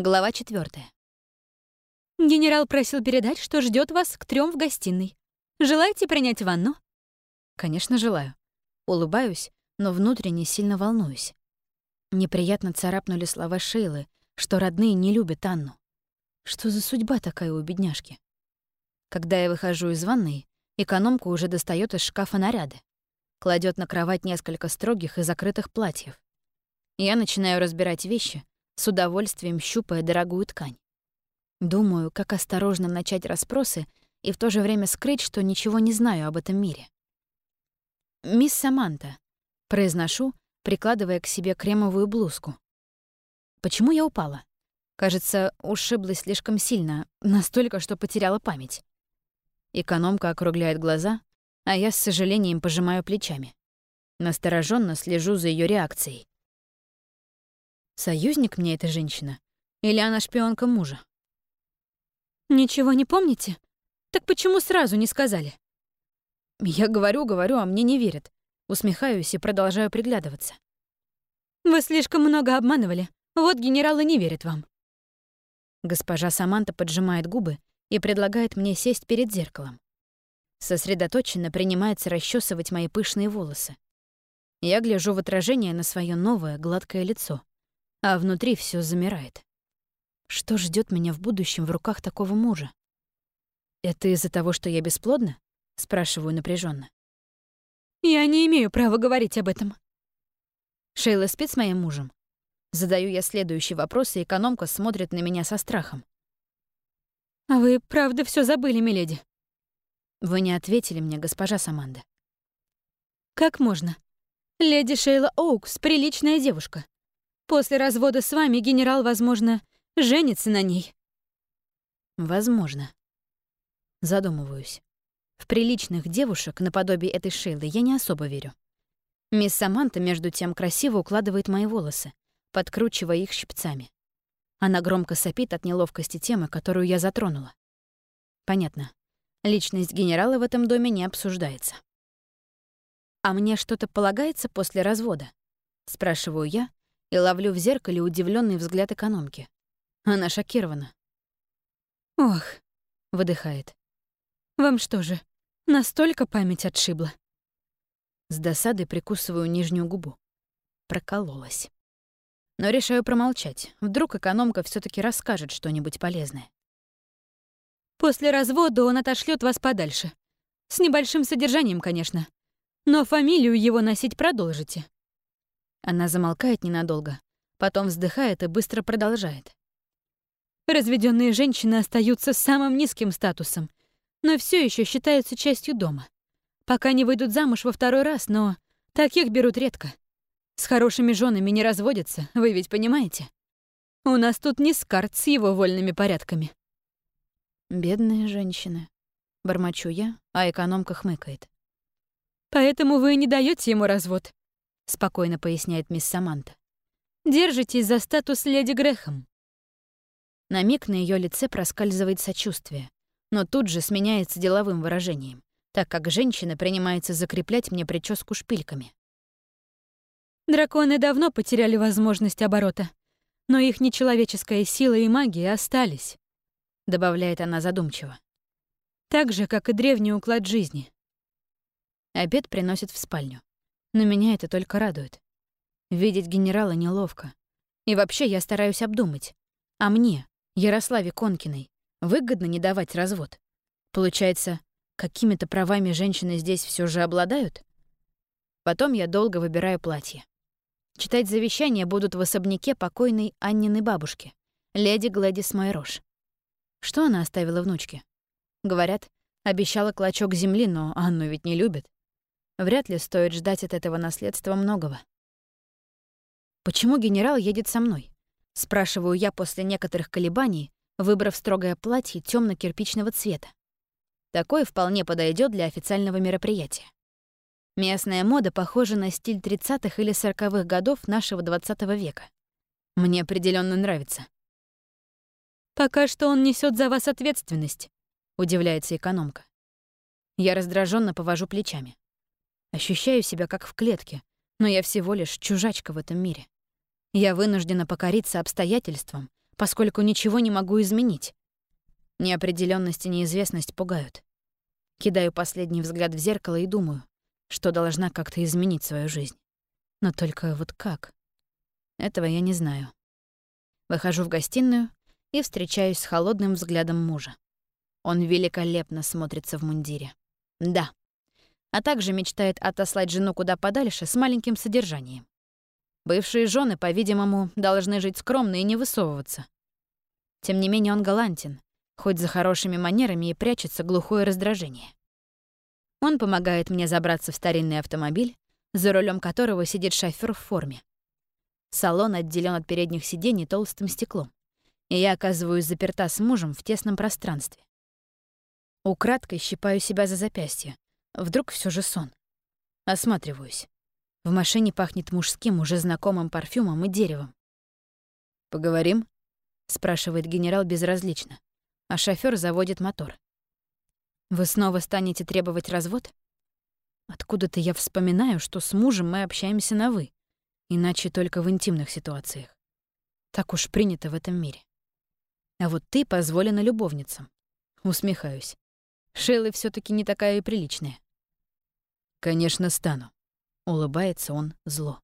Глава четвертая. Генерал просил передать, что ждет вас к трем в гостиной. Желаете принять ванну? Конечно, желаю. Улыбаюсь, но внутренне сильно волнуюсь. Неприятно царапнули слова Шейлы, что родные не любят Анну. Что за судьба такая у бедняжки? Когда я выхожу из ванной, экономка уже достает из шкафа наряды. Кладет на кровать несколько строгих и закрытых платьев. Я начинаю разбирать вещи, с удовольствием щупая дорогую ткань. Думаю, как осторожно начать расспросы и в то же время скрыть, что ничего не знаю об этом мире. «Мисс Саманта», — произношу, прикладывая к себе кремовую блузку. Почему я упала? Кажется, ушиблась слишком сильно, настолько, что потеряла память. Экономка округляет глаза, а я с сожалением пожимаю плечами. Настороженно слежу за ее реакцией. Союзник мне эта женщина? Или она шпионка мужа? Ничего не помните? Так почему сразу не сказали? Я говорю, говорю, а мне не верят. Усмехаюсь и продолжаю приглядываться. Вы слишком много обманывали. Вот генералы не верят вам. Госпожа Саманта поджимает губы и предлагает мне сесть перед зеркалом. Сосредоточенно принимается расчесывать мои пышные волосы. Я гляжу в отражение на свое новое гладкое лицо а внутри все замирает. Что ждет меня в будущем в руках такого мужа? Это из-за того, что я бесплодна? спрашиваю напряженно. Я не имею права говорить об этом. Шейла спит с моим мужем. Задаю я следующий вопрос, и экономка смотрит на меня со страхом. А вы правда все забыли, миледи? Вы не ответили мне, госпожа Саманда. Как можно? Леди Шейла Оукс — приличная девушка. После развода с вами генерал, возможно, женится на ней. Возможно. Задумываюсь. В приличных девушек, наподобие этой Шейлы, я не особо верю. Мисс Саманта, между тем, красиво укладывает мои волосы, подкручивая их щипцами. Она громко сопит от неловкости темы, которую я затронула. Понятно. Личность генерала в этом доме не обсуждается. «А мне что-то полагается после развода?» — спрашиваю я, и ловлю в зеркале удивленный взгляд экономки. Она шокирована. «Ох», — выдыхает. «Вам что же, настолько память отшибла?» С досадой прикусываю нижнюю губу. Прокололась. Но решаю промолчать. Вдруг экономка все таки расскажет что-нибудь полезное. «После развода он отошлет вас подальше. С небольшим содержанием, конечно. Но фамилию его носить продолжите. Она замолкает ненадолго, потом вздыхает и быстро продолжает. Разведенные женщины остаются самым низким статусом, но все еще считаются частью дома. Пока не выйдут замуж во второй раз, но таких берут редко. С хорошими женами не разводятся, вы ведь понимаете? У нас тут не скарт с его вольными порядками. Бедные женщины. Бормочу я, а экономка хмыкает. Поэтому вы не даете ему развод спокойно поясняет мисс Саманта. Держитесь за статус леди Грехом. На миг на ее лице проскальзывает сочувствие, но тут же сменяется деловым выражением, так как женщина принимается закреплять мне прическу шпильками. Драконы давно потеряли возможность оборота, но их нечеловеческая сила и магия остались, добавляет она задумчиво. Так же, как и древний уклад жизни. Обед приносит в спальню. Но меня это только радует. Видеть генерала неловко. И вообще я стараюсь обдумать. А мне, Ярославе Конкиной, выгодно не давать развод. Получается, какими-то правами женщины здесь все же обладают? Потом я долго выбираю платье. Читать завещание будут в особняке покойной Анниной бабушки, леди Глэдис Майрош. Что она оставила внучке? Говорят, обещала клочок земли, но Анну ведь не любит. Вряд ли стоит ждать от этого наследства многого. «Почему генерал едет со мной?» — спрашиваю я после некоторых колебаний, выбрав строгое платье темно кирпичного цвета. Такое вполне подойдет для официального мероприятия. Местная мода похожа на стиль 30-х или 40-х годов нашего 20 века. Мне определенно нравится. «Пока что он несет за вас ответственность», — удивляется экономка. Я раздраженно повожу плечами. Ощущаю себя как в клетке, но я всего лишь чужачка в этом мире. Я вынуждена покориться обстоятельствам, поскольку ничего не могу изменить. Неопределенность и неизвестность пугают. Кидаю последний взгляд в зеркало и думаю, что должна как-то изменить свою жизнь. Но только вот как? Этого я не знаю. Выхожу в гостиную и встречаюсь с холодным взглядом мужа. Он великолепно смотрится в мундире. Да. А также мечтает отослать жену куда подальше с маленьким содержанием. Бывшие жены, по-видимому, должны жить скромно и не высовываться. Тем не менее он галантен, хоть за хорошими манерами и прячется глухое раздражение. Он помогает мне забраться в старинный автомобиль, за рулем которого сидит шофёр в форме. Салон отделен от передних сидений толстым стеклом, и я оказываюсь заперта с мужем в тесном пространстве. Украдкой щипаю себя за запястье. Вдруг все же сон. Осматриваюсь. В машине пахнет мужским, уже знакомым парфюмом и деревом. «Поговорим?» — спрашивает генерал безразлично, а шофёр заводит мотор. «Вы снова станете требовать развод?» Откуда-то я вспоминаю, что с мужем мы общаемся на «вы», иначе только в интимных ситуациях. Так уж принято в этом мире. А вот ты позволена любовницам. Усмехаюсь. Шейлы все таки не такая и приличная. «Конечно, стану», — улыбается он зло.